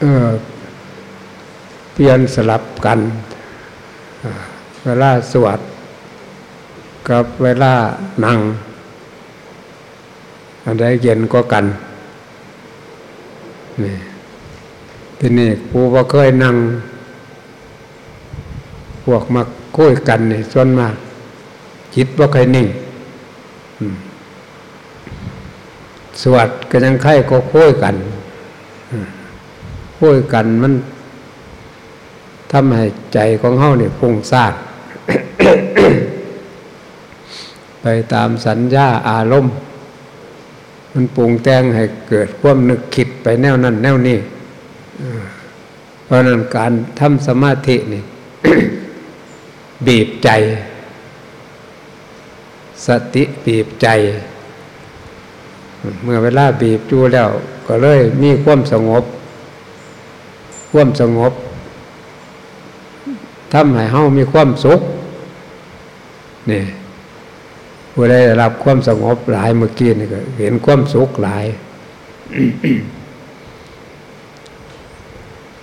เออเปลี่ยนสลับกันเวลาสวดกับเวลานั่ง อันใดเย็นก็กัน นี่ทีนี้ผู้ว่าเคยนั่ง พวกมาคุยกันนี่ส่วนมากจิตว่าเคยนิ่งสวดก็ยังไข่ก็คุยกันคุยกันมันทำให้ใจของเฮาเนี่ยพุ่งซ่านไปตามสัญญาอารมณ์ มันปรุงแต่งให้เกิดความนึกคิดไปแนวนั้น แนวนี้เพราะนั้นการทำสมาธินี่ บีบใจ สติบีบใจ เมื่อเวลาบีบจูแล้ว ก็เลยมีความสงบ ความสงบทำให้เฮามีความสุขนี่ ผู้ได้รับความสงบหลายเมื่อกี้นี่ก็เห็นความสุขหลาย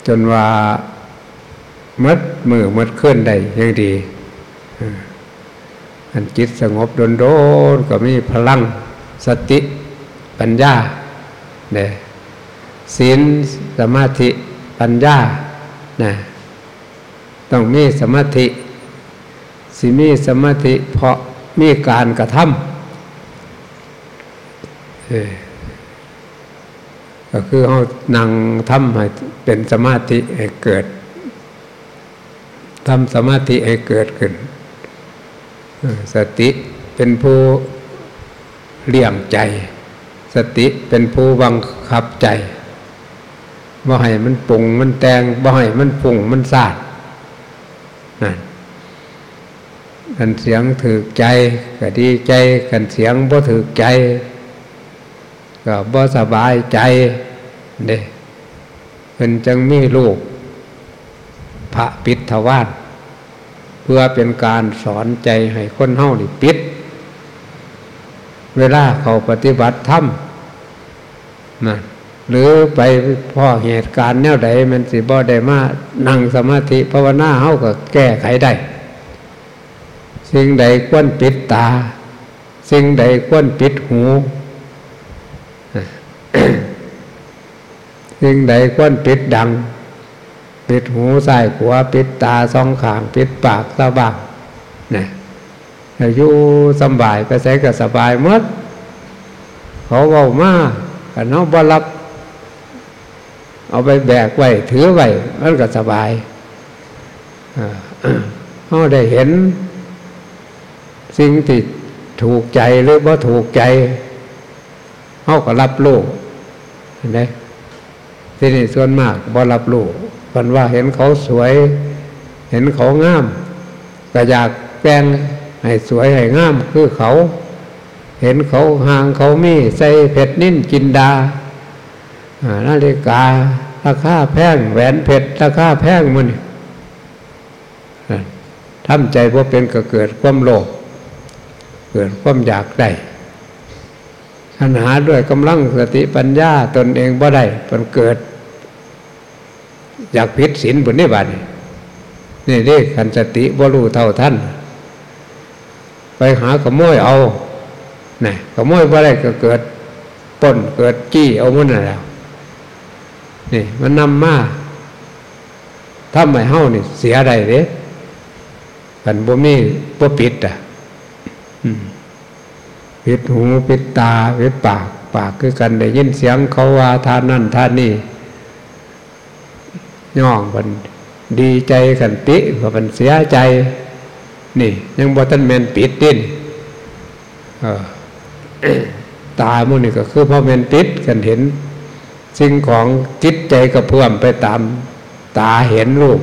จนว่ามัดมือมัดเคลื่อนได้ยังดี อันจิตสงบโดนโดนก็มีพลังสติปัญญาเนี่ยศีลสมาธิปัญญาเนี่ยต้องมีสมาธิสิมีสมาธิเพราะ มีการกระทำก็คือเอานั่งทำให้เป็นสมาธิให้เกิดทำสมาธิให้เกิดขึ้น สติเป็นผู้เลี้ยงใจ สติเป็นผู้บังคับใจบ่ให้มันปุงมันแตงบ่ให้มันปุ่งมันสาดนั่น กันเสียงถือใจก็ดีใจกันเสียงบ่ถือใจ ก็บ่สบายใจเด้เป็นจังมีลูก พระปิดทวารเพื่อเป็นการสอนใจให้คนเฮานี่ปิด เวลาเขาปฏิบัติธรรมนะหรือไปพ่อเหตุการณ์แนวใดมันสิบ่ได้มานั่งสมาธิภาวนาเฮาก็แก้ไขได้ สิ่งใดควรปิดตา สิ่งใดควรปิดหู สิ่งใดควรปิดดัง ปิดหูใส่หัวปิดตาสองขาง ปิดปากสบายนะอายู่สบายก็ใส่ก็สบายมด เขาเบามากันน้องบรับ เอาไปแบกไว้ ถือไว้มันก็สบายเขาได้เห็น สิ่งที่ถูกใจหรือว่าถูกใจเขาก็รับรู้เห็นไหมที่นี่ส่วนมากบ่รับรู้คนว่าเห็นเขาสวย เห็นเขางามก็อยากแปลงให้สวยให้งามคือเขา เห็นเขาห่างเขามีใส่เผ็ดนิ่นกินดานาฬิการาคาแพงแหวนเพชรราคาแพงมันทำใจพอเป็นก็เกิดความโลภ เกิดความอยากได้ปัญหาด้วยกำลังสติปัญญาตนเองบ่ได้มันเกิด อยากพิษศีลบนนี้บาดนี่เรียกขันสติบ่รู้เท่าท่าน ไปหาขโมยเอานี่ขโมยบ่ได้ก็เกิดป้นเกิดจี้เอามันน่ะแล้วนี่มันนำมาถ้าไม่เฮ้านี่เสียได้เด้กันบ่มีบ่ปิดอะ ปิดหูปิดตาปิดปาก ปากคือกันได้ยินเสียงเขาว่าทานนั่นทานนี่ย่องมันดีใจกันปิว่ามันเสียใจ นี่ ยังบ่ทันแมนปิดดิ้นตาโมนี่ก็คือพ่อแมนปิดกันเห็น สิ่งของจิตใจก็เพิ่อมไปตาม ตาเห็นรูป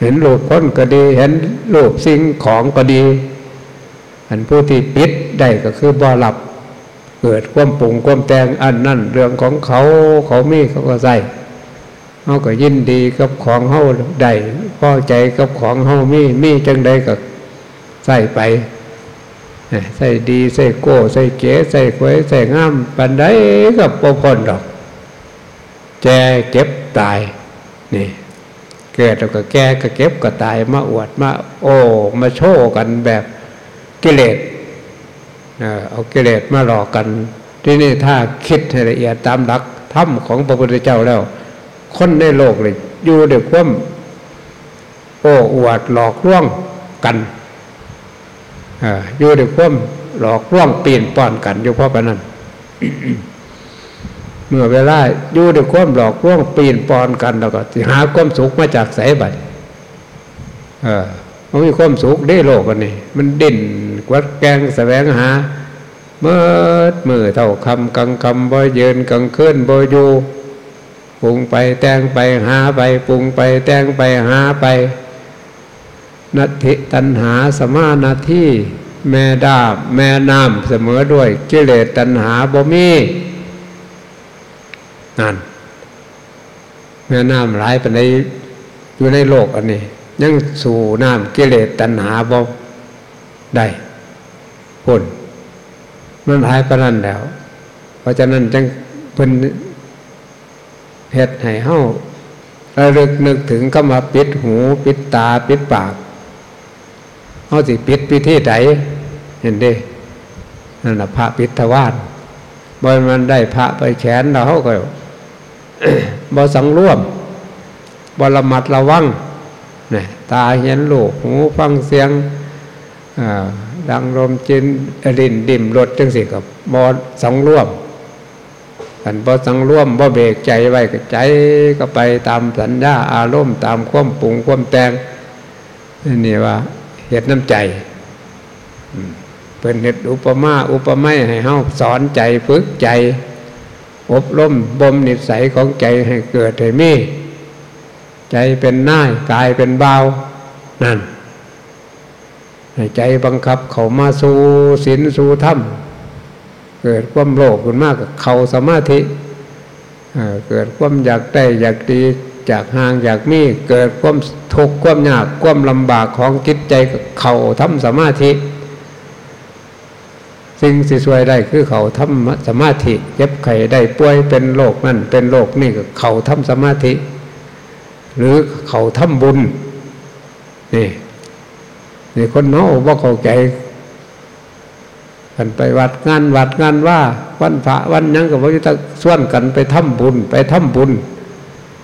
เห็นรูปคนก็ดี เห็นรูปสิ่งของก็ดี อันผู้ที่ปิดได้ก็คือบ่หลับ เกิดความปรุงความแตงอันนั่นเรื่องของเขาเขามีเขาก็ใส่เขาก็ยินดีกับของเฮาได้พอใจกับของเฮามีมีจังใดก็ใส่ไปใส่ดีใส่โก้ใส่เก๋ใส่ควยใส่งามปันไดกับปพนดอก แจเก็บตายนี่เกิดแล้วก็แก่ก็เก็บก็ตายมาอวดมาโอ้มาโชว์กันแบบ กิเลสเอากิเลสมาหลอกกัน ที่นี่ถ้าคิดให้ละเอียดตามหลักธรรมของพระพุทธเจ้าแล้ว คนในโลกเลยอยู่ด้วยความโอ้อวดหลอกล่วงกันอยู่ด้วยความหลอกล่วงปีนป้อนกันอยู่เพราะปนั้นเมื่อเวลาอยู่ด้วยความหลอกล่วงปีนปอนกันแล้วก็หาความสุขมาจากสายบัตรเออมันมีความสุขได้โลกกันนี่มันดิ่น กวัดแกงแสวงหาเมื่อมือเท่าคำกังคำบ่เยินกังเคลื่อนบ่อยู่ปรุงไปแต่งไปหาไปปรุงไปแต่งไปหาไปนัตถิตันหาสมานาที่แม่ดาบแม่น้ำเสมอด้วยกิเลสตันหาบ่มีนั่นแม่น้ำหลายไปในอยู่ในโลกอันนี้ ยังสู่น้ำกิเลสตัณหาบ่ได้ ผลมันหายไปนั่นแล้ว เพราะฉะนั้นจังเพิ่นเหตุให้เฮาระลึกนึกถึงก็มาปิดหูปิดตาปิดปากเฮาสิปิดพิธีใดเห็นด้นั่นแหละพระปิดทวารบอยมันได้พระไปแขนเราเขาก็บ่สังร่วมบ่ระมัดระวังเนี่ยตาเห็นลูกหูฟังเสียง ดังลมจินรินดิ่มรถจังสิกับบอสังร่วมกันบอสังร่วมบ่เบรกใจไว้ก็ใจก็ไปตามสัญญาอารมณ์ตามความปรุงความแต่งนี่ว่าเหตุน้ำใจเป็นเหตุอุปมาอุปไมยให้เฮาสอนใจฝึกใจ อบรมบ่มนิสัยของใจให้เกิดให้มี ใจเป็นน่ายกายเป็นเบานั่น ให้ใจบังคับเขามาสู่ศีลสู่ธรรม เกิดความโลภขึ้นมากกับเขาสมาธิเกิดความอยากได้อยากดีจากห่างอยากมีเกิดความทุกข์ความยากความลำบากของจิตใจกับเขาทำสมาธิ สิ่งสิสวยได้คือเขาทำสมาธิเย็บไข่ได้ป่วยเป็นโรคนั่นเป็นโรคนี่ก็เขาทำสมาธิ หรือเขาทำบุญนี่ นี่คนน้อว่าเขาใจกันไปวัดงานวัดงานว่า วันพระวันยังกับว่าจะส่วนกันไปทำบุญ ไปทำบุญ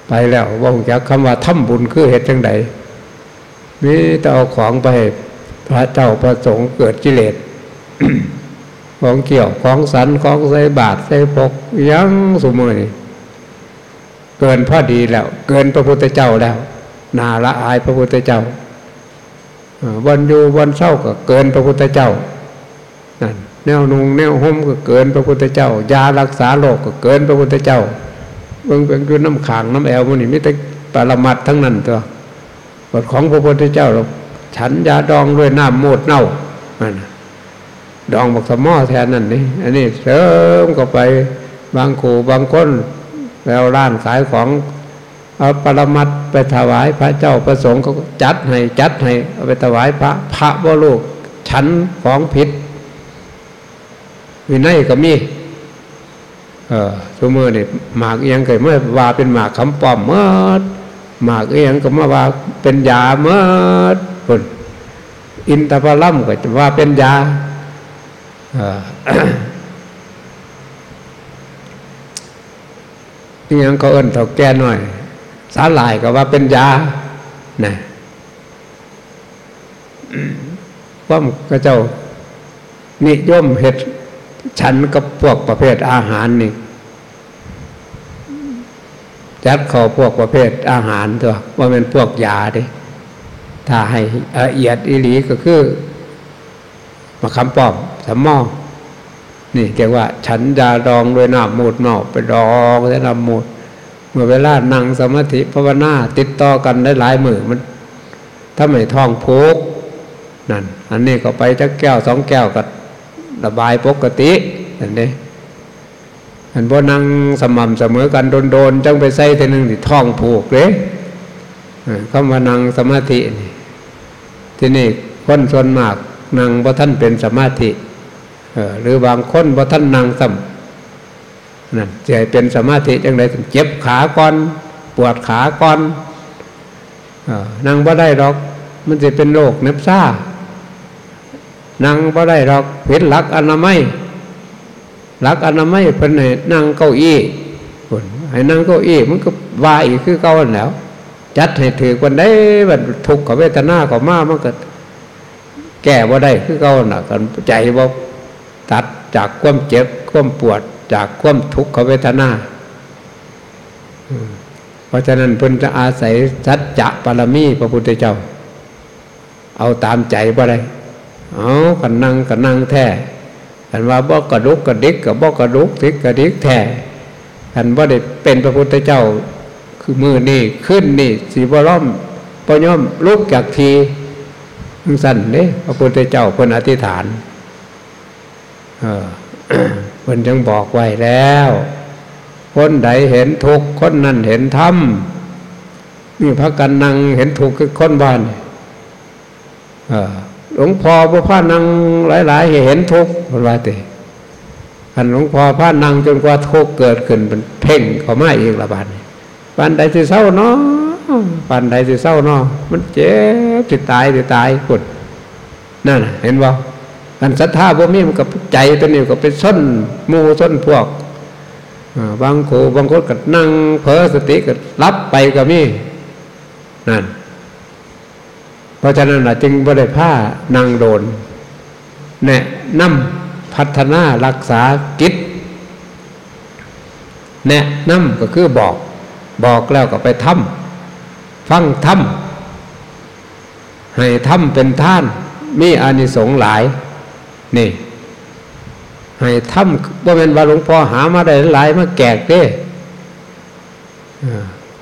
ไปแล้วว่าจากคำว่าทำบุญคือเหตุจังไดมีแต่เอาของไปพระเจ้าประสงค์เกิดกิเลสของเกี่ยวของสันของใส่บาทใส่ปกยังสมมติเกินพอดีแล้ว เกินพระพุทธเจ้าแล้ว นาละอายพระพุทธเจ้า วันอยู่วันเศร้าก็เกินพระพุทธเจ้านั่นแนวนุงแนวห่มก็เกินพระพุทธเจ้า ยารักษาโรคก็เกินพระพุทธเจ้าเบิ่งเป็นคือน้ำขางน้ำแอลมันนี่ไม่แต่ปรมัดทั้งนั้นตัวบทของพระพุทธเจ้าเราฉันยาดองด้วยน้ำโมดเน่านั่นดองบอกสมอแทนนั่นนี่อันนี้เสริมก็ไปบางขู่บางคนแล้วร้านขายของ เอาปรมัดไปถวายพระเจ้าประสงค์เขาจัดให้จัดให้เอาไปถวายพระพระว่าลูกฉันของผิด วินัยก็มี เออสมมตินี่หมากเอียงเคยเมื่อว่าเป็นหมากคำปอมเมื่อหมากเอียงก็มาว่าเป็นยาเมื่อคนอินทผลัมก็จะว่าเป็นยานี่ยังเขาเอิ้นเท่าแก่หน่อย สาหลายก็ว่าเป็นยานะว่าก็เจ้านิยมเห็ดฉันกับพวกประเภทอาหารนี่จัดเขาพวกประเภทอาหารตัวว่าเป็นพวกยาดิถ้าให้ละเอียดอิหลีก็คือมาคำป้อมสมอนี่เรียกว่า ฉันยาดองด้วยน้ำมูดเมาไปดองด้วยน้ำมูด มื่อเวลานั่งสมาธิภาวนาติดต่อกันได้หลายมือมันถ้าไม่ท้องพุกนั่นอันนี้ก็ไปจักแก้วสองแก้วก็ระบายปกติเห็นไหมอันบ่นั่งสม่ำเสมอกันโดนๆจังไปใส่ทีนึงที่ท้องผูกเลยคำว่านั่งสมาธินี่ที่นี่คนส่วนมากนั่งบ่ท่านเป็นสมาธิหรือบางคนบ่ท่านนั่งสัม นั่นจะเป็นสมาธิจังไรเจ็บขาก่อน ปวดขาก่อนนั่งบ่ได้หรอก มันจะเป็นโรคเนบซ่านั่งบ่ได้หรอกเห็นหลักอนามัยหลักอนามัยเป็นให้นั่งเก้าอี้คนให้นั่งเก้าอี้มันก็วาอีกคือเก้าแล้ว จัดให้ถือวันได้บัดทุกข์กับเวทนากับมามันก็แก้บ่ได้คือเก้าหนักกันใจบ่ตัดจากความเจ็บความปวด จากความทุกขเวทนาเพราะฉะนั้นเพิ่นจะอาศัยสัจจะปรมีพระพุทธเจ้า เอาตามใจบ่ได้เอากันนั่งกันนั่งแท้กันว่าบ่กระดุกกระดิกกับบ่กระดุกทิกกระดิกแท้กันว่าได้เป็นพระพุทธเจ้า คือมือนี่ขึ้นนี่สีบร่อมปย่อมลุกจากทีสั่นเนี่พระพุทธเจ้าคนอธิษฐาน เออ พิ่นจึงบอกไว้แล้ว คนใดเห็นทุกคนนั้นเห็นธรรมนี่พระกันนั่งเห็นทุกคือคนบ้านหลวงพ่อพระพานังหลาย ๆ เห็นทุกคนว่าแต่ขันหลวงพ่อพานังจนกว่าทุกเกิดขึ้นเป็นเพ่งเขามาอีกละบาดปานใดสิเศร้าเนาะปานใดสิเศร้าเนาะมันเจ็บจิตตายจิตตายกุดนั่นเห็นบ่ อันศรัทธาบ่มีมันกับใจตัวนี้ก็เป็นส้นมูส้นพวกบางโขบางคนก็นั่งเผลอสติก็รับไปก็มีนั่นเพราะฉะนั้นจึงบริผ้านั่งโดนแนะนำพัฒนารักษาจิตแนะนำก็คือบอก บอกแล้วก็ไปทำฟังทำให้ทำเป็นท่าน มีอานิสงส์หลาย นี่ให้ทำว่าเป็นว่าหลวงพ่อหามาได้หลายมาแกกเด้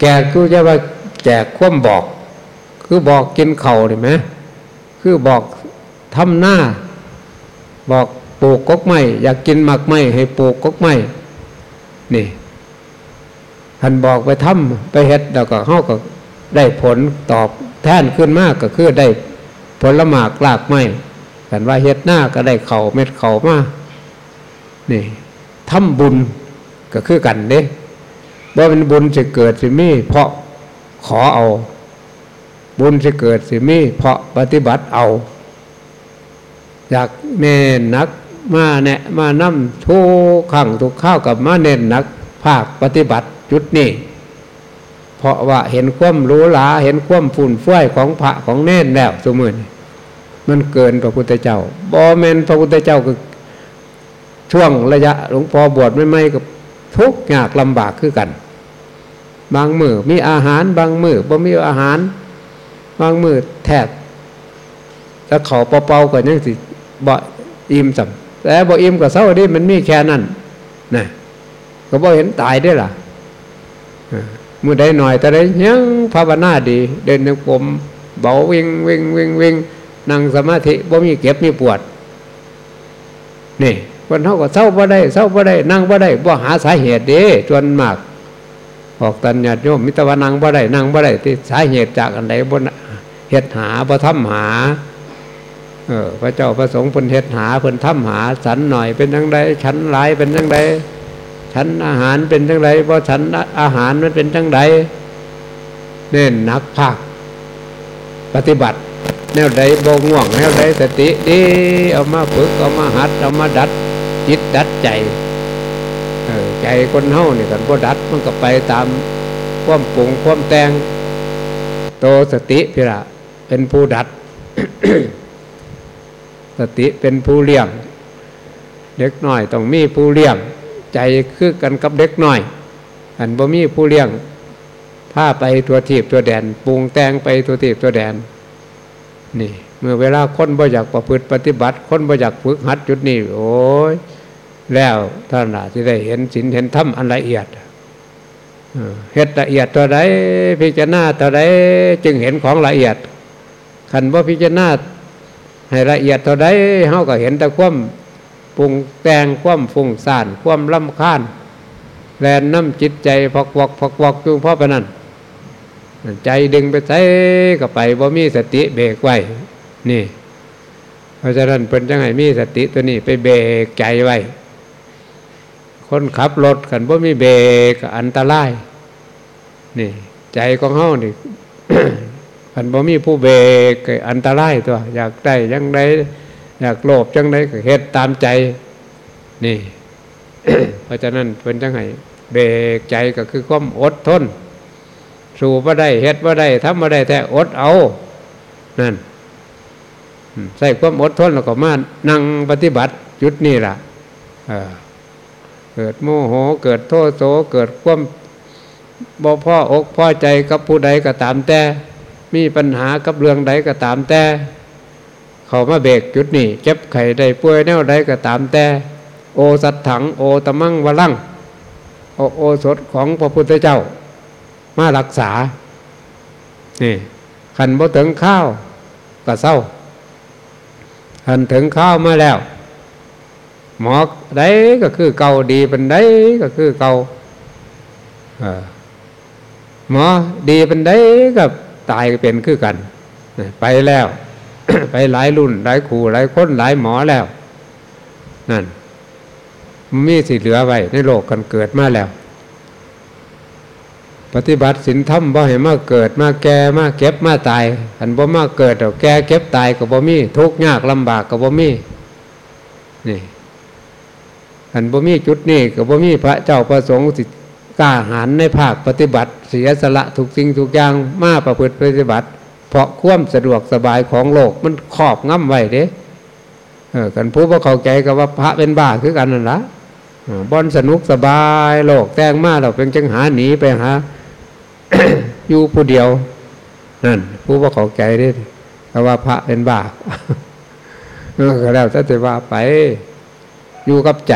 แกกคือจะว่าแจกคว่ำบอก คือบอกกินเข่าเห็นไหมคือบอกทำหน้า บอกปลูกกกไม้อยากกินหมักไม้ให้ปลูกกกไม้นี่ท่านบอกไปทำไปเฮ็ดแล้วก็เขาก็ได้ผลตอบแทนขึ้นมากก็คือได้ผลละหมากลากไม้ กันว่าเฮ็ดหน้าก็ได้เข่าเม็ดเข่ามานี่ทำบุญก็คือกันเด้ว่าเป็นบุญจะเกิดสิมี เพราะขอเอา บุญจะเกิดสิมี เพราะปฏิบัติเอา อยากเน้นนักมาแนะมานั่มทุกขังทุกข้าวกับมาเน้นนัก ภาคปฏิบัติจุดนี้เพราะว่าเห็นความรู้หลาเห็นความฝุ่นฟ้วยของพระของเน้นแล้วสมุน มันเกินพระพุทธเจ้าบอเมนพระพุทธเจ้าก็ช่วงระยะหลวงพ่อบวชไม่ไม่ก็ทุกข์ยากลำบากคือกัน บางมือมีอาหารบางมือบ่มีอาหาร บางมือแทบแล้วเขาเป่าๆก็ยังสิบ่อิ่มสัมแต่บ่อิ่มก็เศร้าดิมันมีแค่นั้นนะก็บ่เห็นตายได้ล่ะมือได้หน่อยแต่ได้ยังภาวนาดี เดินในกลมเบาวิ่งวิ่งวิ่งวิ่ง นั่งสมาธิบ่มีเก็บมีปวดนี่คนเท่าก็เศร้าบ่ได้เศร้าบ่ได้ นั่งบ่ได้บ่หาสาเหตุเด้จนมากออกตัญญาโยมมิตรวานั่งบ่ได้นั่งบ่ได้ที่สาเหตุจากอันใดบ่เหตุหาบ่ทำหา เออ พระเจ้าพระสงฆ์เพิ่นเหตุหาเพิ่นทำหาฉันหน่อยเป็นยังไงฉันหลายเป็นยังไงฉันอาหารเป็นยังไงบ่ฉันอาหารมันเป็นยังไงเน้นหนักภาคปฏิบัติ แนวใดบ่ง่วงแนวใดสติดีเอามาฝึกเอามาหัดเอามาดัดจิตดัดใจใจคนเฮานี่กันบ่ดัดมันก็ไปตามความปรุงความแต่งโตสติพิระเป็นผู้ดัด สติเป็นผู้เลี้ยง เด็กน้อยต้องมีผู้เลี้ยง ใจคือกันกับเด็กน้อย อันบ่มีผู้เลี้ยงพาไปตัวทีบตัวแดนปรุงแต่งไปตัวทีบตัวแดน นี่ เมื่อเวลาคนบ่อยากประพฤติปฏิบัติ คนบ่อยากฝึกหัดจุดนี้โอ้ยแล้วท่านอาจจะได้เห็นสินเห็นธรรมอันละเอียดเห็ดละเอียดตัวใดพิจารณาตัวใดจึงเห็นของละเอียดขันว่าพิจารณาให้ละเอียดตัวใดเขาก็เห็นแต่ความปรุงแต่งความฟุ้งซ่านความลำคาญแลนน้ำจิตใจพอกวอกพอกวอกจุงพ่อปนั่น ใจดึงไปใส่ก็ไปบ่มีสติเบรกไว้นี่ เพราะฉะนั้นเป็นจังไงมีสติตัวนี้ไปเบรกใจไว้คนขับรถกันบ่มีเบรกอันตรายนี่ ใจของเฮานี่อันบ่มีผู้เบรกอันตรายตัว อยากได้ยังไงอยากโลภจังไดก็เฮ็ดตามใจ นี่ เพราะฉะนั้นเป็นจังไงเบรกใจก็คือความอดทน สู่ว่าได้เฮ็ดว่าได้ทำว่าได้แต่อดเอา นั่นใส่ความอดทนแล้วก็มานั่งปฏิบัติจุดนี้ล่ะเกิดโมโหเกิดโทษโสเกิดความบ่พ่ออกพ่อใจกับผู้ใดก็ตามแต่ มีปัญหากับเรื่องใดก็ตามแต่ เขามาเบรกจุดนี้เจ็บไข้ได้ป่วยแนวใดก็ตามแต่ โอสัตถัง โอตะมังวลังโอโอสดของพระพุทธเจ้า มารักษา นี่ขันบ่ถึงข้าวก็เศร้าขันถึงข้าวมาแล้ว หมอได้ก็คือเก่าดีเป็นได้ก็คือเก่าหมอดีเป็นได้ก็ตายเป็นคือกัน ไปแล้ว ไปหลายรุ่นหลายขู่หลายคนหลายหมอแล้ว นั่นมีสิเหลือไว้ในโลกกันเกิดมาแล้ว ปฏิบัติสินธรรมบ่เห็นมาเกิดมาแก่มาเก็บมาตายอันบ่มาเกิดเดี๋ยวแก่เก็บตายกับบ่มีทุกข์ยากลำบากกับบ่มีนี่อันบ่มีจุดนี้กับบ่มีพระเจ้าประสงค์สิกล้าหารในภาคปฏิบัติ เสียสละทุกสิ่งทุกอย่างมาประพฤติปฏิบัติ เพราะความสะดวกสบายของโลกมันครอบงำไว้เด้เออกันผู้ว่าเข้าใจกับว่าพระเป็นบ้าคือกันนั่นละบอนสนุกสบายโลกแตงมาเราเป็นจังหาหนีไปหา อยู่ผู้เดียว นั่น ผู้ว่าเข้าใจได้แต่ว่าพระเป็นบ้าก็แล้วถ้าจะว่าไปอยู่กับใจ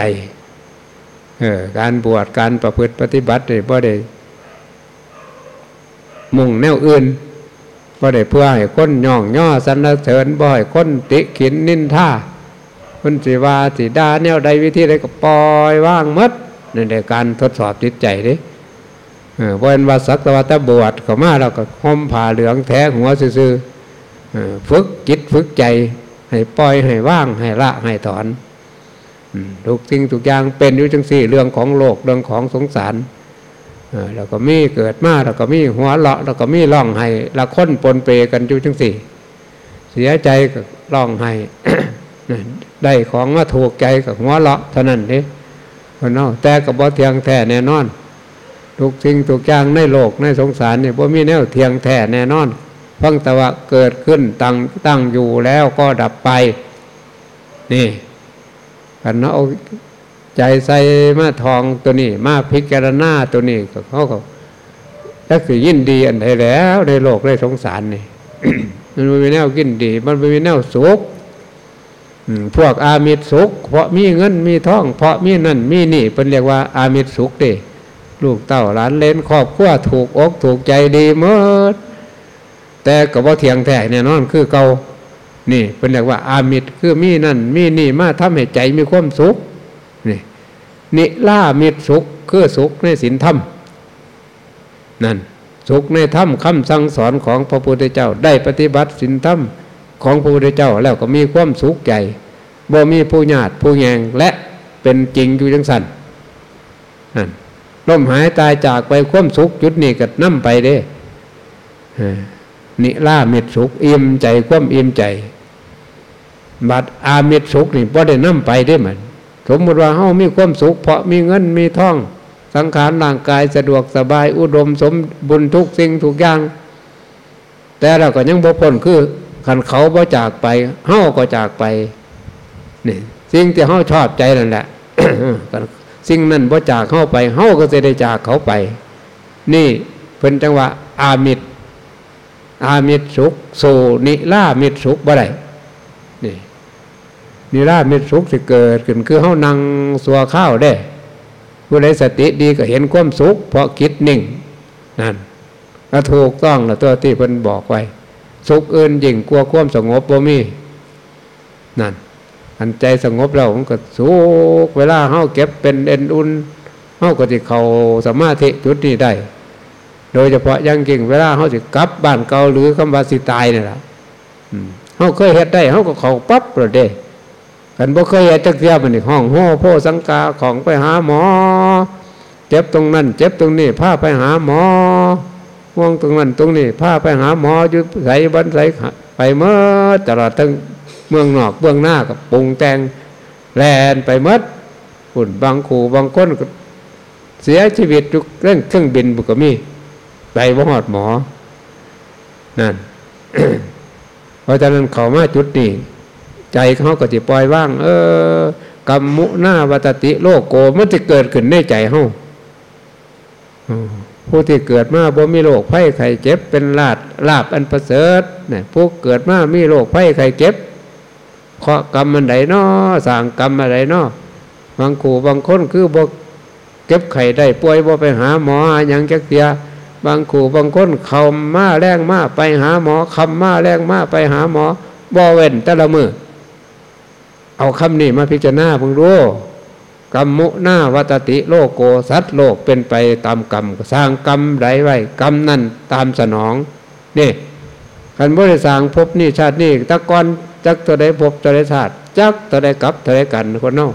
เออการบวชการประพฤติปฏิบัติเนี่ยบ่ได้มุ่งแนวอื่นบ่ได้เพื่อให้คนย่องย่อสรรเสริญบ่ให้คนติขินนินท่าคนสิวาสิดาแนวใดวิธีใดก็ปล่อยว่างมัดนี่ในการทดสอบจิตใจดิเพราะ เห็นว่าสักตะวัตบวชเขามาเราก็ห่มผ่าเหลืองแท้หัวซื่อฝึกจิตฝึกใจ ให้ปล่อยให้ว่างให้ละให้ถอนทุกสิ่งทุกอย่างเป็นอยู่จังสี่เรื่องของโลกเรื่องของสงสารเราก็มีเกิดมาเราก็มีหัวเลาะเราก็มีร่องไห้ละค้นปนเปกันอยู่จังสี่ เสียใจกับร่องไห้ได้ของมาถูกใจกับหัวเลาะเท่านั้นเด้คนนอกแต่กับบ่เทียงแท้แน่นอน ทุกสิ่งทุกอย่างในโลกในสงสารเนี่ยบ่มีแนวเทียงแท้แน่นอนพังต่ว่าเกิดขึ้นตั้งตั้งอยู่แล้วก็ดับไป นี่กันเนาะใจใส่มาทองตัวนี้ มาพิจารณาตัวนี้ก็เขาก็ถ้าคือยินดีอันใดแล้วในโลกในสงสารนี่มันไม่มีแนวกินดี มันไม่มีแนวสุขพวกอามิตรสุข เพราะมีเงินมีทอง เพราะมีนั่นมีนี่เป็นเรียกว่าอามิตรสุขเด้ ลูกเต้าหลานเล่นครอบครัวถูกอกถูกใจดีเมื่อแต่ก็บ่เทียงแท้แน่นอนคือเกานี่เป็นเรียกว่าอามิตรคือมีนั่นมีนี่มาทำให้ใจมีความสุขนี่นิล่ามิตรสุขคือสุขในศีลธรรมนั่นสุขในธรรมคำสั่งสอนของพระพุทธเจ้าได้ปฏิบัติศีลธรรมของพระพุทธเจ้าแล้วก็มีความสุขใจบ่มีผู้ญาติผู้แยงและเป็นจริงอยู่จังสันนั่น ลมหายตายจากไปความสุขจุดนี้ก็นั่มไปเด้นิล่ามิตรสุขอิ่มใจความอิ่มใจ บัดอาเมิตรสุขนี่พอได้นั่มไปได้เหมือนสมมติว่าเฮามีความสุข เพราะมีเงินมีทอง สังขารร่างกายสะดวกสบาย อุดมสมบุญทุกสิ่งทุกอย่าง แต่เราก็ยังบ่พ้นคือขันเขาบ่จากไปเฮาก็จากไปนี่สิ่งที่เฮาชอบใจนั่นแหละ สิ่งนั้นบ่จากเฮาไปเฮาก็จะได้จากเขาไป นี่เป็นจังหวะอามิตร อามิตรสุขโซนิล่ามิตรสุขบ่ได้นี่นิรามิสุขที่เกิดขึ้นคือเฮานั่งสัวข้าวได้ผู้ใดสติดีก็เห็นความสุข เพราะคิดนิ่งนั่นก็ถูกต้องละตัวที่เพิ่นบอกไว้ สุขอื่นยิ่งกลัวความสงบบ่มีนั่น อันใจสงบเรามันก็สุขเวลาเฮาเก็บเป็นเอ็นอุ่นเขาก็จะเขาสมาธิจุดนี้ได้ โดยเฉพาะยังเก่งเวลาเขาจะกลับบ้านเก่าหรือคำว่าสิตายนี่แหละเขาเคยเห็ดได้เขาก็เขาปั๊บเลยเด้กันบ่เคยเห็ดจักเทียมันอีกห้องโห่โพสังกาของไปหาหมอ เจ็บตรงนั้น เจ็บตรงนี้พาไปหาหมอห่วงตรงนั้นตรงนี้พาไปหาหมออยู่ใส่บันใส่ไปเมื่อตลอดทั้ง เมืองนอกเมืองหน้ากับปรุงแต่งแลนไปมดฝุ่นบางขู่บางคนเสียชีวิตทุกเรื่องเครื่องบินบุกมีไปบ่หอดหมอนั่นเพราะฉะนั้นเขามาจุดนี้ใจเขาก็จะปล่อยว่าง เออกรรมมุนาวัตติโลกโกมันจะเกิดขึ้นในใจเขาผู้ที่เกิดมาบ่มีโรคไข้ไข้เจ็บเป็นลาดลาบอันประเสริฐเนี่ยผู้เกิดมามีโรคไข้ไข้เจ็บ เคาะกรรมมันไหนนาะสั่งกรรมอะไรนาะบางขู่บางคนคือบ่เก็บไข่ได้ป่วยบ่ไปหาหมออย่างจักเสียบางขู่บางคนคำมาแรงมาไปหาหมอคำมาแรงมาไปหาหมอบ่เว้นแต่ละมือเอาคำนี้มาพิจารณาเพิ่งรู้กรรมมุนาวัตติโลโกสัตโลกเป็นไปตามกรรมสร้างกรรมใดไว้กรรมนั่นตามสนองนี่ขันบริสางพบนี่ชาตินี่ตะกอน จักตัวใดพบตัวใดชาติจักตัวใดกลับตัวใดกันคนนอก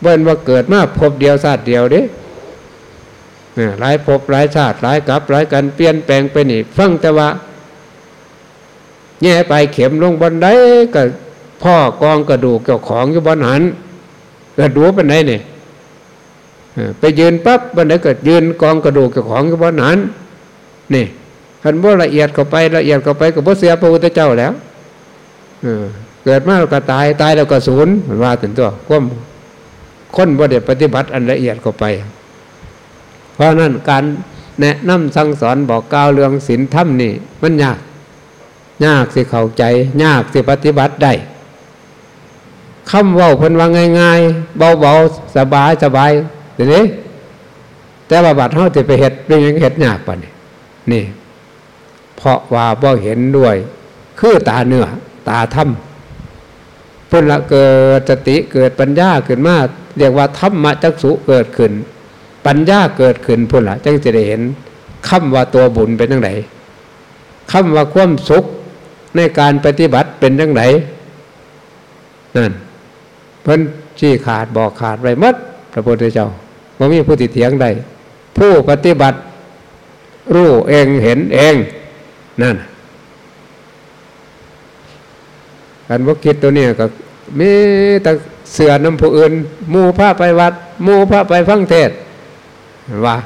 เบิ้นว่าเกิดมาพบเดียวชาติเดียวเด้หลายพบหลายชาติหลายกลับหลายกันเปลี่ยนแปลงไปนี่ฟังแต่ว่าแง่ไปเข็มลงบนไดก็พ่อกองกระดูกเจ้าของอยู่บนหันกระดูกเป็นไหนเนี่ยไปยืนปั๊บบันไดเกิดยืนกองกระดูกเจ้าของอยู่บนหันนี่คันบ่าละเอียดเข้าไปละเอียดเข้าไปกับบ่เสียพระพุทธเจ้าแล้ว เกิดมาแล้วก็ตายตายแล้วก็สูญว่าถึงตัวก้มคนบ่ได้ปฏิบัติอันละเอียดเข้าไป เพราะนั้นการแนะนำสั่งสอนบอกกล่าวเรื่องศีลธรรมนี่ มันยาก ยากสิเข้าใจ ยากสิปฏิบัติได้คำว่าพิ่นว่าง่าย ๆ เบาๆสบายสบายเดี๋ยวนี้แต่ว่าบัดเฮาจะไปเห็ดเป็นยังเห็ดยากปะนี่นี่ เพราะว่าบ่เห็นด้วย คือตาเนื้อ ตาถ้ำเพิ่นละเกิดสติเกิดปัญญาขึ้นมาเรียกว่าธรรมะจักสุเกิดขึ้น ปัญญาเกิดขึ้นพุ่นละจึงจะได้เห็นคำว่าตัวบุญเป็นยังไงคำว่าความสุขในการปฏิบัติเป็นยังไงนั่นเพิ่นชี้ขาดบอกขาดไว้มัดพระพุทธเจ้าว่ามีผู้ติเถียงใดผู้ปฏิบัติ รู้เองเห็นเองนั่น การวกคิดตัวนี้ก็มีแต่เสือน้ำผู้อื่นมูพระไปวัด มูพระไปฟังเทศว่า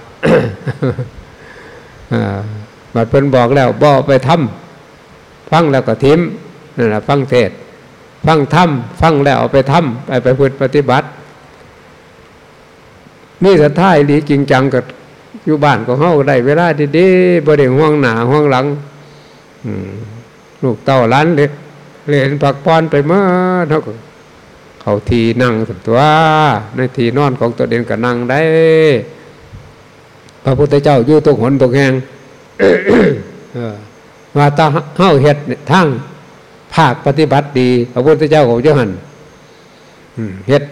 บัดเพิ่นบอกแล้วบ่ไปทำฟังแล้วก็ทิ้มนั่นแหละฟังเทศ ฟังธรรมฟังแล้วเอาไปทำไปไปพูดปฏิบัติ นี่สะท้ายดีจริงจังกับอยู่บ้านก็เฮาได้เวลาดีๆบ่ได้ห่วงหน้าห่วงหลังลูกเต้าล้านเลย เรียนผักพรไปเมื่อเท่ากับเขาทีนั่งสัตัวในทีนอนของตัวเด่นก็นั่งได้ พระพุทธเจ้าอยู่ตรงหนตรงแหงว่าตาเฮาเห็ดทั้งภาคปฏิบัติดี พระพุทธเจ้าของเจ้าหันเฮ็ด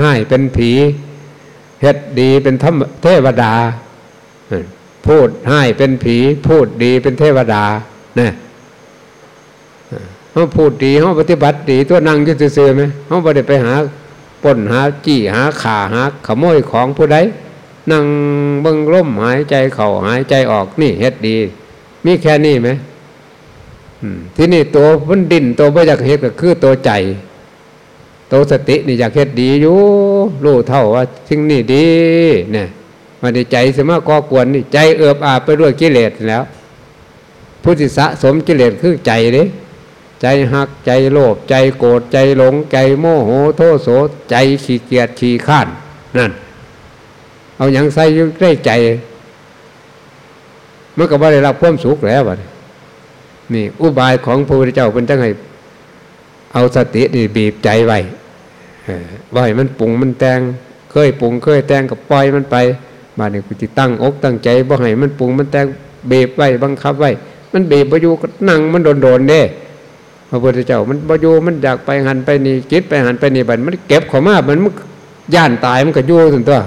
ให้เป็นผีเฮ็ดดีเป็นเทวดา พูดให้เป็นผี พูดดีเป็นเทวดาเนี่ย เขาพูดดีเขาปฏิบัติดีตัวนั่งยืดเสื่อไหมเขาไม่ได้ไปหาปนหาจี้หาขาหาขโมยของผู้ใดนั่งเบิ้งร่มหายใจเข่าหายใจออกนี่เฮ็ดดี มีแค่นี้ไหมที่นี่ตัวมันดินตัวไม่อยากเฮ็ดก็คือตัวใจ ตัวสตินี่อยากเฮ็ดดีอยู่รู้เท่าว่าสิ่งนี้ดี เนี่ยมันในใจสมาก่อกวนนี่ใจเอือบอาบไปด้วยกิเลสแล้วผู้ที่สะสมกิเลสคือใจเลย ใจหักใจโลภใจโกรธใจหลง ใจโมโหโทโสใจขี้เกียจขี้ข้านนั่น เอาอย่างใส่ยุ่ได้ใจมันก็บ่ได้รับความสุขแล้วบัดนี่ อุบายของพระพุทธเจ้าเป็นจังไงเอาสตินี่บีบใจไว้บ่อยมันปรุงมันแตงเคยปรุงเคยแตงกับปล่อยมันไปบาดนี้กูจะตั้งอกตั้งใจบ่ให้มันปรุงมันแต่งบีบไว้บังคับไว้มันบีบประยุกนั่งมันโดนโดนเด้ พระพุทธเจ้า มันประยุมันอยากไปหันไปนี่คิดไปหันไปนี่บัดมันเก็บขอมามันมันย่านตายมันก็ยู่ถึงตัว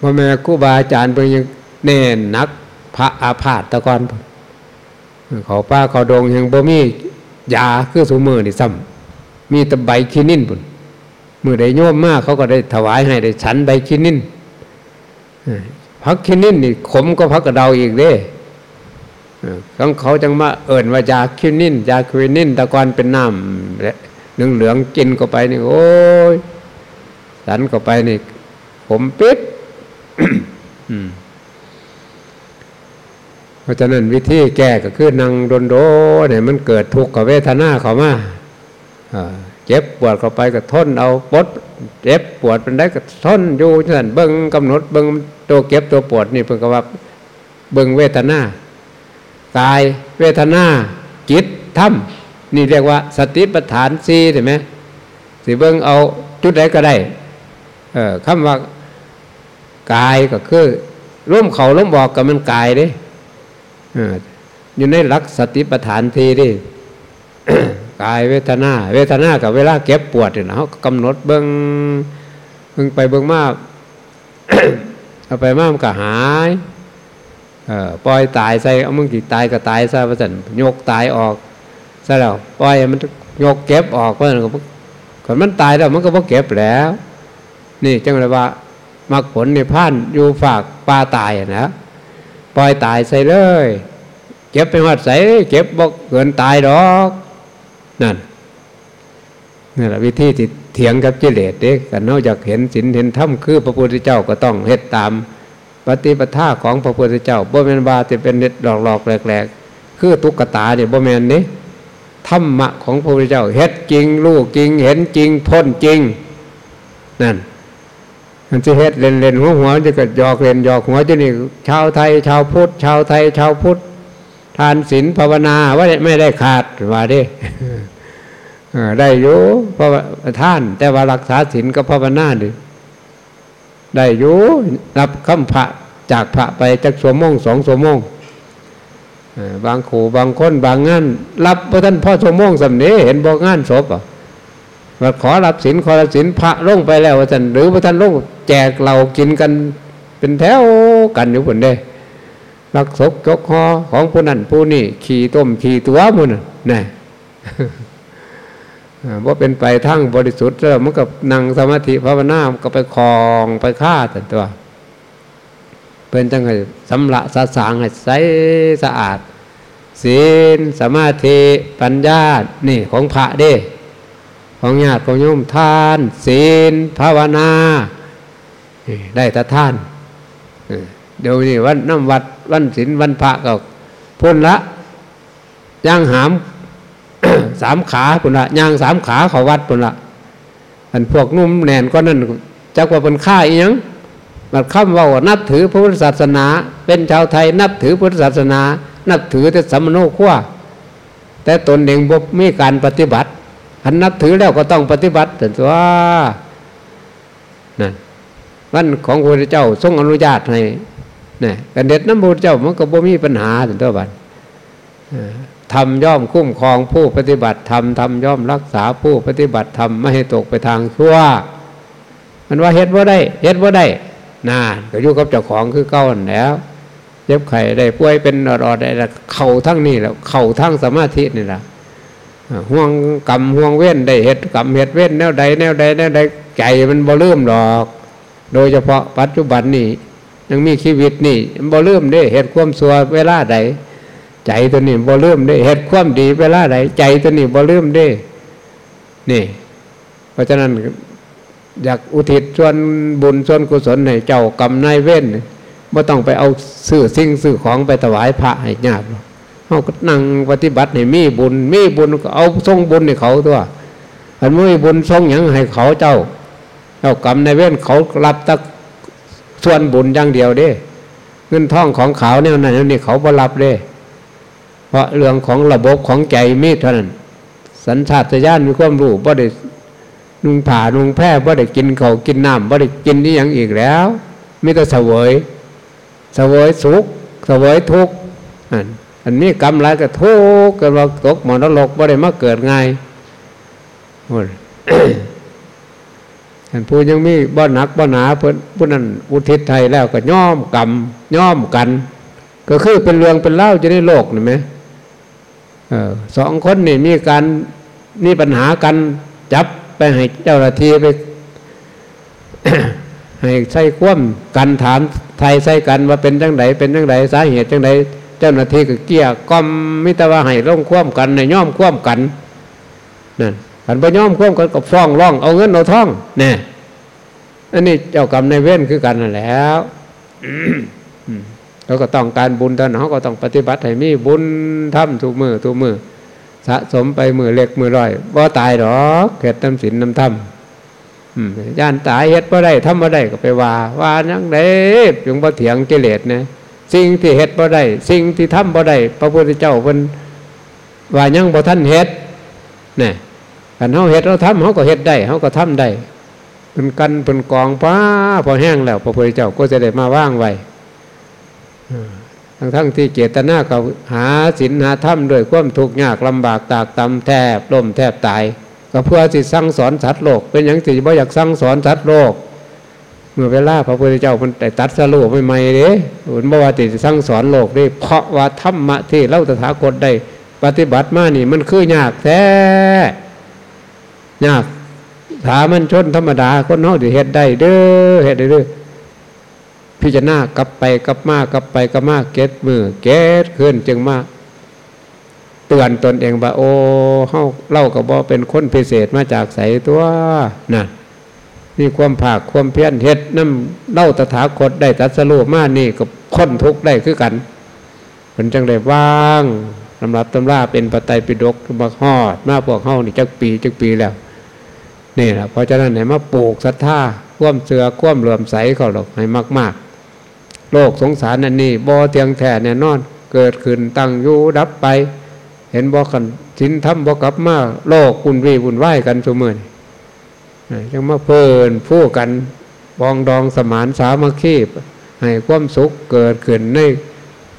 พ่อแม่ครูบาอาจารย์เป็นยังแน่นนัก พระอาพาธตะกอนเขาป้าเขาดงยังบ่มียาคือสูมือนี่ซ้ำมีตะใบคินินปุ่นมือได้โยมมากเขาก็ได้ถวายให้ได้ฉันใบคินินพักคินินนี่ขมก็พักกระเดาอีกเด้ ของเขาจังมาเอิ่นว่ายาคิวนินยาคินินตะกอนเป็นน้ำเหลืองเหลืองกินก็ไปนี่โอ้ยสันก็ไปนี่ผมปิดเพราะฉะนั้นวิธีแก้ก็คือนั่งโดนโดเนี่ยมันเกิดทุกขเวทนาเขามาเจ็บปวดเข้าไปก็ทนเอาปดเจ็บปวดเป็นได้ก็ทนอยู่ฉะนั่นเบิ้งกำหนดเบิ้งตัวเก็บตัวปวดนี่เพิ่งก็ว่าเบิ้งเวทนา กาย เวทนาจิตธรรมนี่เรียกว่า สติปัฏฐานสีเห็นไหมสิเบิ้งเอาจุดไหนก็ได้เออคำว่ากายก็คือร่วมเขาร่วมบอกกับมันกายเด้อยู่ในหลักสติปัฏฐานทีดิกายเวทนา เวทนากับเวลาเก็บปวดเนี่ยเขากำหนดเบิ้งเบิ้งไปเบิ้งมากเอาไปมากมันก็หาย ปล่อยตายใส่เอามึงกี่ตายก็ตายซะพระสันยกตายออกซะแล้วปล่อยมันยกเก็บออกเพราะนั้นก็ก่อนมันตายแล้วมันก็พอเก็บแล้ว นี่จังเลยว่ามรรคผลในพ่านอยู่ฝากปลาตายนะปล่อยตายใส่เลย เก็บไปวัดใส่เก็บบอกเกินตายดอกนั่นนี่แหละวิธีที่เถียงกับกิเลสเด็กกันนอกจากเห็นศีลเห็นธรรมคือ พระพุทธเจ้าก็ต้องเฮ็ดตาม ปฏิปทาของพระพุทธเจ้าบ่แมนบาจะเป็นเน็ดหลอกหลอกแหลกๆ คือตุกตาเนี่ยบ่แมนนี้ธรรมะของพระพุทธเจ้าเฮ็ดจริงรู้จริง เห็นจริงพ้นจริง นั่นมันจะเฮ็ดเล่นเล่นหัวหัวจะก็หยอกเล่นหยอกหัวจะนี่ชาวไทย ชาวพุทธชาวไทย ชาวพุทธทานศีลภาวนาว่าไม่ได้ขาดว่าดิได้อยู่เพราะท่านแต่ว่ารักษาศีลก็ภาวนาดิ ได้อยู่รับคำพระจากพระไปจากสวมงสองสวมงบางขู่บางคนบางงาน รับพระท่านพ่อสวมงสำเนีเห็นบอกงานศพอะว่าขอรับศีลขอรับศีลพระลงไปแล้วว่าท่านหรือพระท่านลงแจกเรากินกัน เป็นแถวกันอยู่ผลเด้รักศกจกคอของผู้นั้นผู้นี้ขี่ต้มขี่ตัวมันนี่ ว่าเป็นไปทั้งบริสุทธิ์แล้วมันกับนั่งสมาธิภาวนาก็ไปคลองไปฆ่าแต่ตัว เป็นจังไงสำละสะสางให้ใสสะอาด ศีลสมาธิปัญญานี่ของพระเด้ของญาติของโยมทาน ศีลภาวนาได้แต่ท่านเดี๋ยวนี้วันน้ำวัดวันศีลวันพระก็พ้นละย่างหาม สามขาปุ่นละย่างสามขาเขาวัดปุ่นละอันพวกนุ่มแน่นก็นั่นจักว่าเป็นข้าอีหยังมันคำว่านับถือพระพุทธศาสนา เป็นชาวไทย นับถือพุทธศาสนา นับถือแต่สัมโนขั้วแต่ตนเองบ่มีการปฏิบัติอันนับถือแล้วก็ต้องปฏิบัติแต่ว่านั่นวันของพระเจ้าทรงอนุญาตให้เนี่ยกันเด็ดน้ำพระเจ้ามันก็บ่มีปัญหาถึงตัวบัด ทำย่อมคุ้มครองผู้ปฏิบัติธรรมทำย่อมรักษาผู้ปฏิบัติธรรมไม่ให้ตกไปทางชั่ว มันว่าเฮ็ดว่าได้เฮ็ดว่าได้น่าก็อยู่กับเจ้าของคือเก้าแล้วเย็บไข่ได้ป่วยเป็นรอดได้เข่าทั้งนี้แล้วเข่าทั้งสมาธินี่แหละห่วงกรรมห่วงเว้นได้เห็ดกรรมเห็ดเว้นแนวใดแนวใดแนวใดใจมันบ่เริ่มหรอก โดยเฉพาะปัจจุบันนี่ยังมีชีวิตนี่บ่เริ่มได้เห็ดความสัวเวลาใด ใจตัวนี้บ่ลืมได้เหตุความดีเวลาใดใจตัวนี้บ่ลืมได้ นี่ เพราะฉะนั้นอยากอุทิศส่วนบุญส่วนกุศลให้เจ้ากรรมนายเว้นไม่ต้องไปเอาซื้อสิ่งซื้อของไปถวายพระให้ญาติเขาก็นั่งปฏิบัติให้มีบุญ มีบุญก็เอาส่งบุญให้เขาตัวอันไม่มีบุญส่งอย่างให้เขาเจ้า เจ้ากรรมนายเว้นเขารับตักส่วนบุญอย่างเดียวเด้ เงินทองของเขาเนี่ยนั่นนี่เขาบ่รับเด้ ราะเรื่องของระบบของใจมีเท่านั้น สัญชาตญาณมีความรู้บ่ได้นุ่งผ่านุ่งแพร่บ่ได้กินเขากินน้ำบ่ได้กินนี่อย่างอีกแล้วมิแต่เสวยเสวยสุขเสวยทุกข์อันนี้กรรมไรก็ทุกข์ก็เราตกมรดกบ่ได้มาเกิดง่ายท่านผู้ยังมีบ่หนักบ่หนาเพื่อนผู้นั้นอุทิศไทยแล้วก็ย่อมกรรมย่อมกัน ก็คือเป็นเรื่องเป็นเล่าจะได้โลกเห็นไหม สองคนนี่มีการมีปัญหากันจับไปให้เจ้าหน้าที่ไป ให้ใส่คว่ำกันถามไทยใส่กันว่าเป็นจังไดเป็นจังไดสาเหตุจังไดเจ้าหน้าที่ก็เกี่ยก้อมมิตรว่าให้ร่องคว่ำกันในย่อมคว่ำกันนั่นขันไปย่อมคว่ำกันกับฟ้องร้อง เอาเงินเอาทองเนี่ยอันนี้เจ้ากรรมในเว้นคือกันนั่นแล้ว เราก็ต้องการบุญตอนเขาก็ต้องปฏิบัติให้มีบุญทำทุกมือทุกมือสะสมไปมือเล็กมือร้อยบ่ตายหรอกเกิดน้ำศีลน้ำธรรมย่านตายเฮ็ดบ่ได้ทำบ่ได้ก็ไปว่า ว่านั่งเด็จึงบ่เถียงกิเลสนะสิ่งที่เฮ็ดบ่ได้สิ่งที่ทำบ่ได้พระพุทธเจ้าเพิ่นว่ายังบ่ท่านเฮ็ดนี่กันเฮาเฮ็ดเราทำเฮาก็เฮ็ดได้เฮาก็ทำได้เป็นกันเป็นกองป้าพอแห้งแล้วพระพุทธเจ้าก็จะได้มาว่างไว้ ทั้งทั้งที่เจตนาเขาหาศีลหาธรรมด้วยความทุกข์ยากลำบากตากตำแทบล่มแทบตาย ก็เพื่อสิสั่งสอนสัตว์โลก เป็นอย่างที่บ่อยากสั่งสอนสัตว์โลก เมื่อเวลาพระพุทธเจ้ามันแต่ตัดสรุปใหม่ๆเด้มันบ่ว่าติสั่งสอนโลกได้ เพราะว่าธรรมะที่เล่าตถาคตได้ ปฏิบัติมานี่มันคือยากแท้ยากถามันชนธรรมดาคนเฮาที่เฮ็ดได้เด้อเฮ็ดได้เด้อ พิจารณากลับไปกลับมากลับไปกลับมาเก็ดมือเก็ดขึ้นจึงมาเตือนตนเองว่าโอ้เฮาเล่ากับบ่เป็นคนพิเศษมาจากใสตัวน่ะนี่ความผากความเพี้ยรเฮ็ดน้ำเล่าตถาคตได้ตัดสรุปมานี่กับค้นทุกได้คือกันผลจังได้ว่างสำหรับตำราเป็นปไตยปิฎกมาฮอดมาพวกเฮานี่จักปีจักปีแล้วนี่แหละเพราะฉะนั้นไหนมาปลูกศรัทธาคว่มเสือคว่มเหลื่อมใสเขาหรอกให้มาก ๆ โลกสงสารนั่นนี่บ่เทียงแท้แน่นอน เกิดขึ้นตั้งอยู่ดับไป เห็นบ่กันสินทำบ่กลับมาโลกวุ่นวีวุ่นวายกันเสมอจังมาเพลินผู้กันบองดองสมานสามัคคีให้ความสุขเกิดขึ้นใน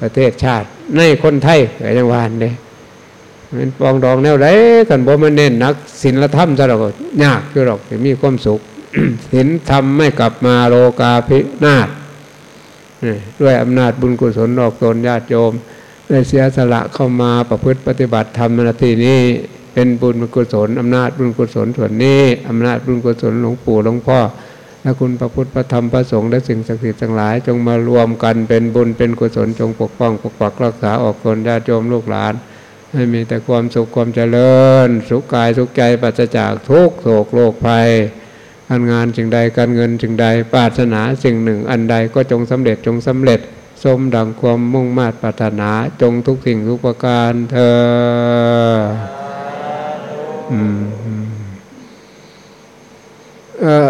ประเทศชาติ ในคนไทยไอ้ยังวานเนี่ยมันปองดองแนวไรกันบ่มันเน้นนักศีลธรรมซะหรอกยากคือหรอกมีความสุขศีลธรรมไม่กลับมาโลกาภินาศ ด้วยอำนาจบุญกุศลออกตนญาติโยมได้เสียสละเข้ามาประพฤติปฏิบัติธรรมนาทีนี้ เป็นบุญกุศลอำนาจบุญกุศลส่วนนี้อำนาจบุญกุศลหลวงปู่หลวงพ่อและคุณพระพุทธพระธรรมพระสงฆ์และสิ่งศักดิ์สิทธิ์ทั้งหลาย จงมารวมกันเป็นบุญเป็นกุศลจงปกป้องปกปักรักษาออกตนญาติโยมลูกหลานให้มีแต่ความสุขความเจริญ สุขกายสุขใจปัจจากทุกโศกโรคภัย การงานสิ่งใดการเงินสิ่งใดปรารถนาสิ่งหนึ่ง อันใดก็จงสำเร็จจงสำเร็จ สมดังความมุ่งมา่ปรารถนาจงทุกสิ่งทุกประการเธออืมเออ